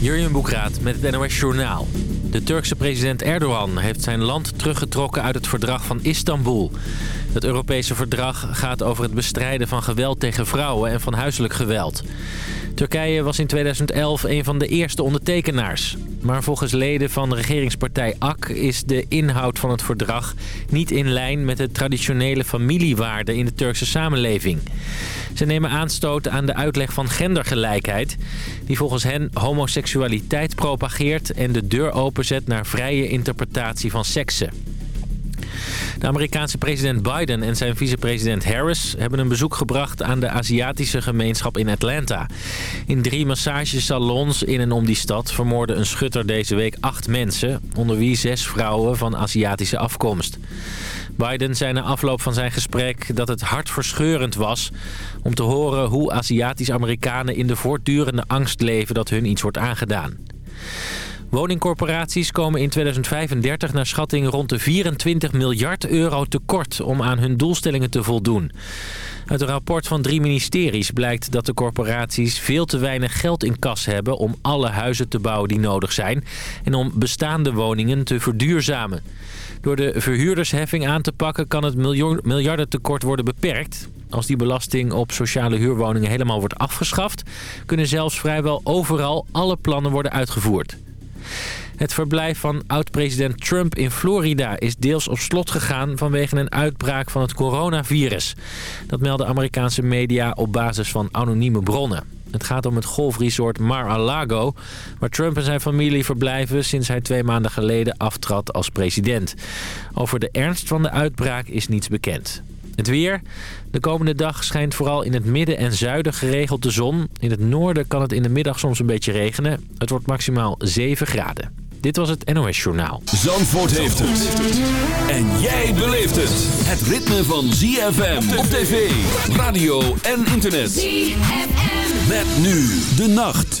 Jurjen Boekraat met het NOS Journaal. De Turkse president Erdogan heeft zijn land teruggetrokken uit het verdrag van Istanbul. Het Europese verdrag gaat over het bestrijden van geweld tegen vrouwen en van huiselijk geweld. Turkije was in 2011 een van de eerste ondertekenaars. Maar volgens leden van de regeringspartij AK is de inhoud van het verdrag niet in lijn met de traditionele familiewaarden in de Turkse samenleving. Ze nemen aanstoot aan de uitleg van gendergelijkheid... die volgens hen homoseksualiteit propageert en de deur openzet naar vrije interpretatie van seksen. De Amerikaanse president Biden en zijn vicepresident Harris hebben een bezoek gebracht aan de Aziatische gemeenschap in Atlanta. In drie massagesalons in en om die stad vermoordde een schutter deze week acht mensen, onder wie zes vrouwen van Aziatische afkomst. Biden zei na afloop van zijn gesprek dat het hartverscheurend was om te horen hoe Aziatisch-Amerikanen in de voortdurende angst leven dat hun iets wordt aangedaan. Woningcorporaties komen in 2035 naar schatting rond de 24 miljard euro tekort om aan hun doelstellingen te voldoen. Uit een rapport van drie ministeries blijkt dat de corporaties veel te weinig geld in kas hebben om alle huizen te bouwen die nodig zijn en om bestaande woningen te verduurzamen. Door de verhuurdersheffing aan te pakken kan het miljardentekort worden beperkt. Als die belasting op sociale huurwoningen helemaal wordt afgeschaft... kunnen zelfs vrijwel overal alle plannen worden uitgevoerd. Het verblijf van oud-president Trump in Florida is deels op slot gegaan vanwege een uitbraak van het coronavirus. Dat melden Amerikaanse media op basis van anonieme bronnen. Het gaat om het golfresort Mar-a-Lago, waar Trump en zijn familie verblijven sinds hij twee maanden geleden aftrad als president. Over de ernst van de uitbraak is niets bekend. Het weer. De komende dag schijnt vooral in het midden en zuiden geregeld de zon. In het noorden kan het in de middag soms een beetje regenen. Het wordt maximaal 7 graden. Dit was het NOS Journaal. Zandvoort heeft het. En jij beleeft het. Het ritme van ZFM op tv, radio en internet. ZFM. Met nu de nacht.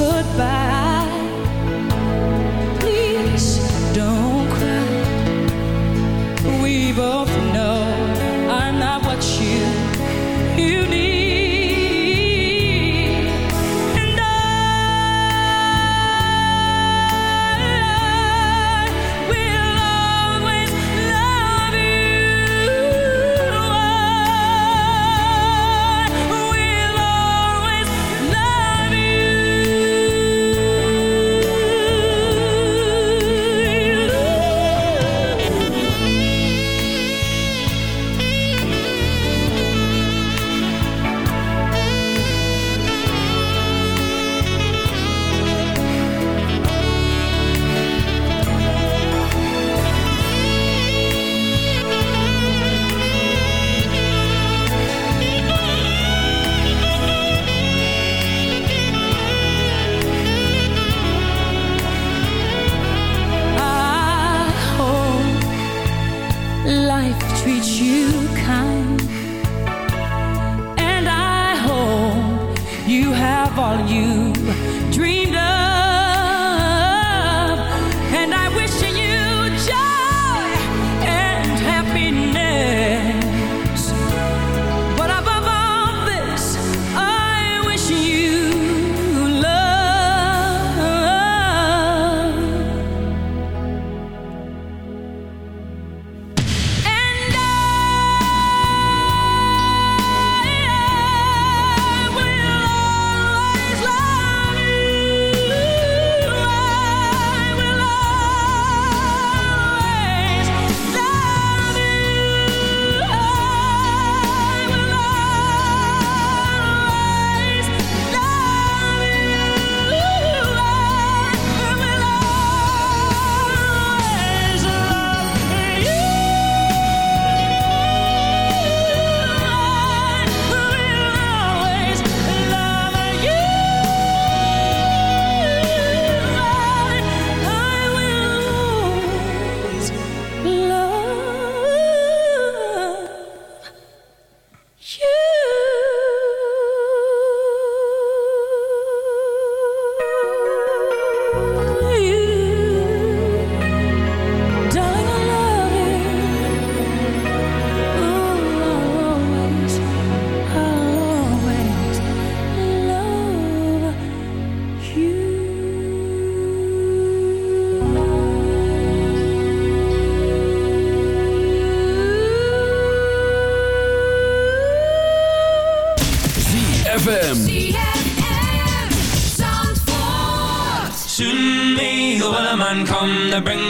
goodbye.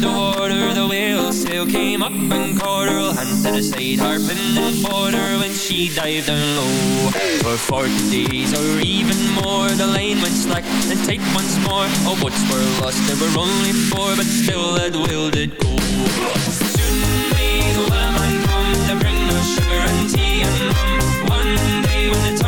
The water, the whale sail came up and caught her. Hand to the side, harping and fought her when she dived down low. For forty days or even more, the line went slack and tight once more. All boats were lost, there were only four, but still that whale did go. Soon may the wellerman come to bring us sugar and tea and rum. One day when the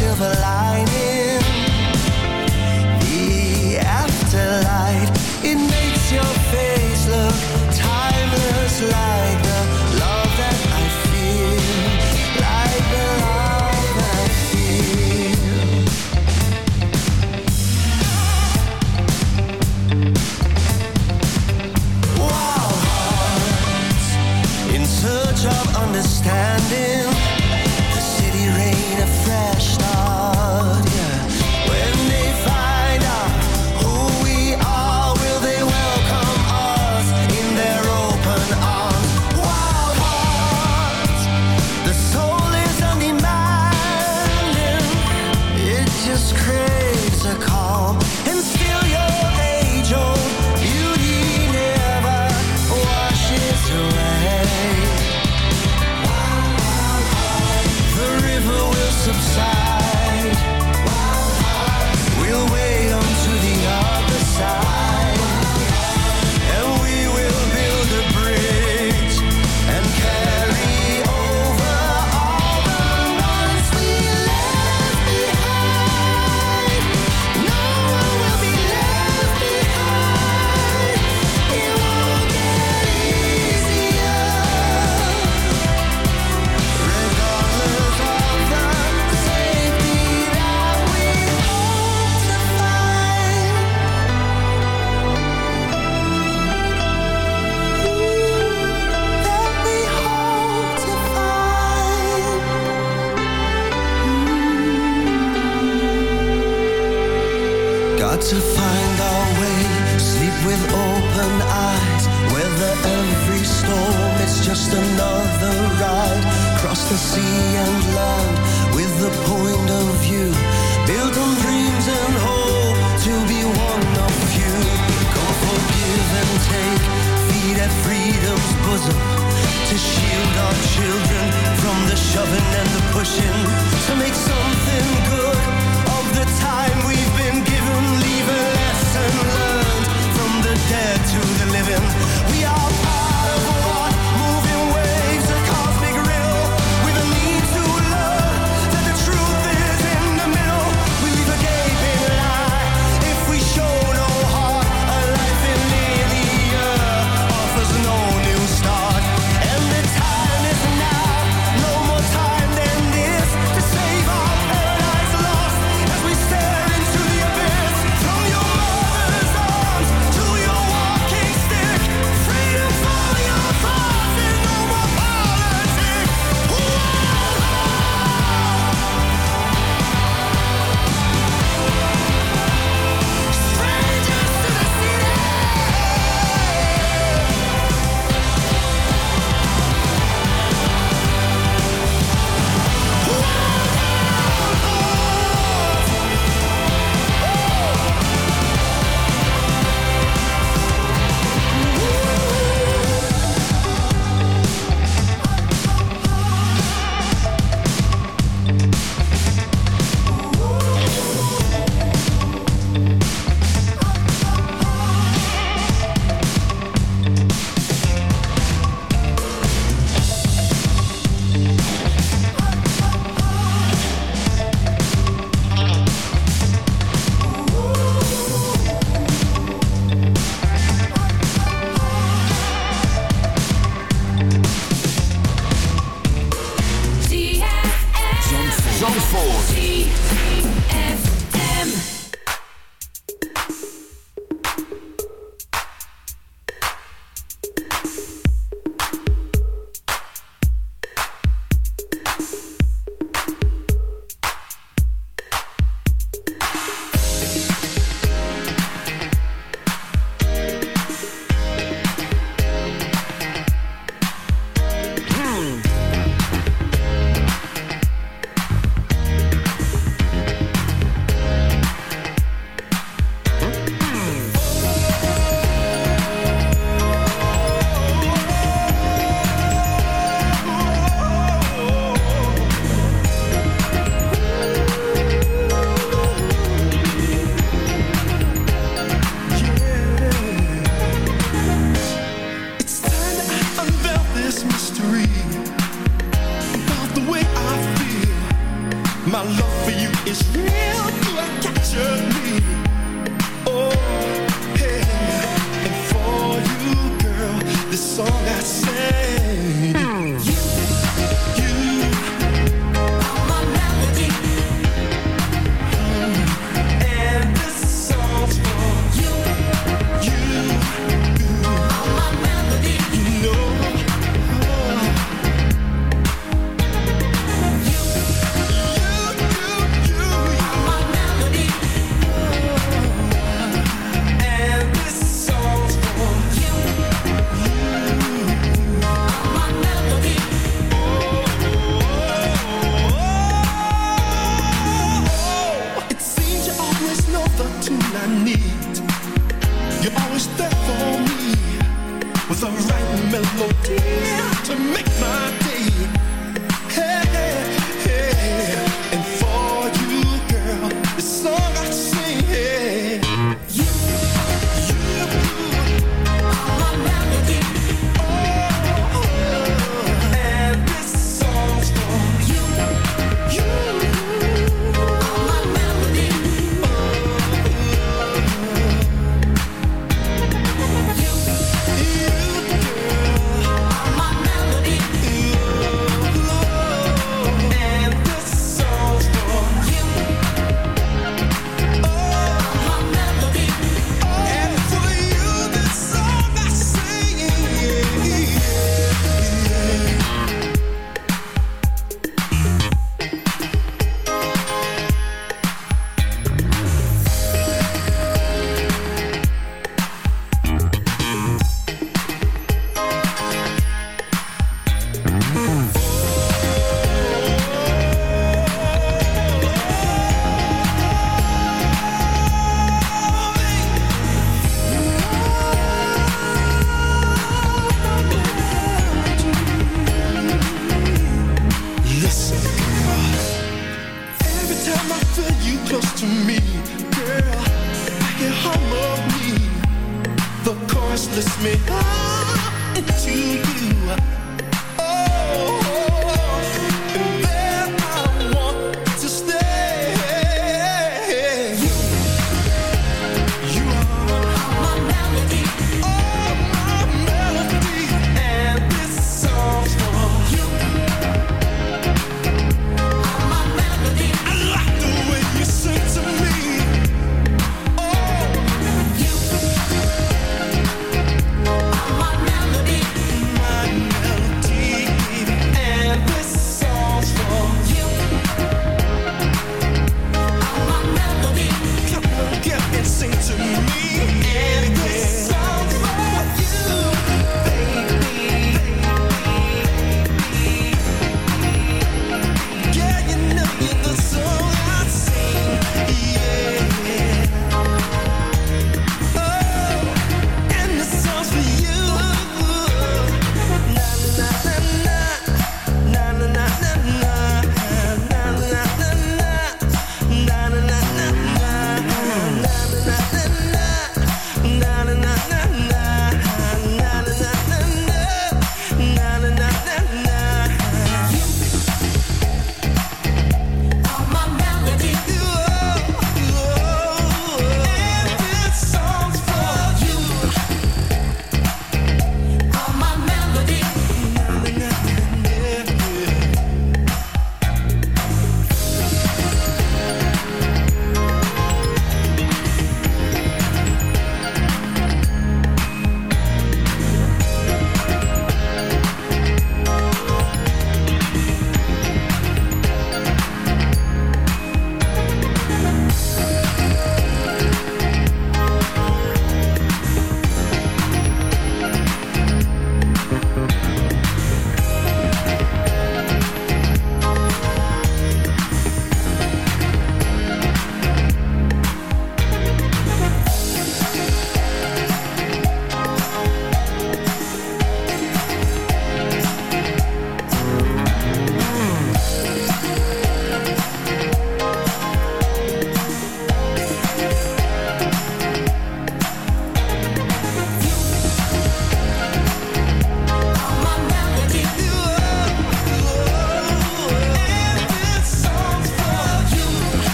silver lining. just another ride across the sea and land with the point of view built on dreams and hope to be one of few. Come forgive and take, feed at freedom's bosom to shield our children from the shoving and the pushing to make something good of the time we've been given. Leave a lesson learned from the dead to the living.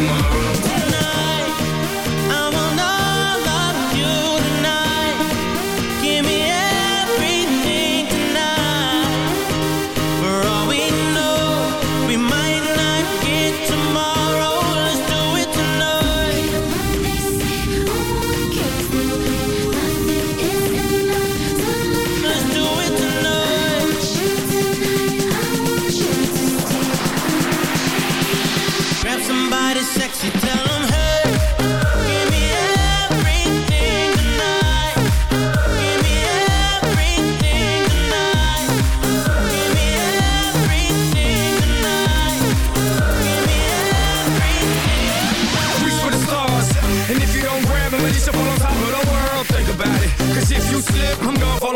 tomorrow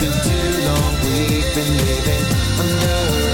been too long we've been living under